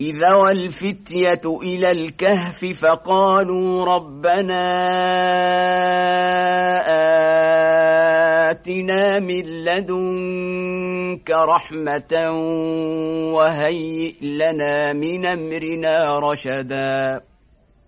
إذا والفتية إلى الكهف فقالوا ربنا آتنا من لدنك رحمة وهيئ لنا من أمرنا رشداً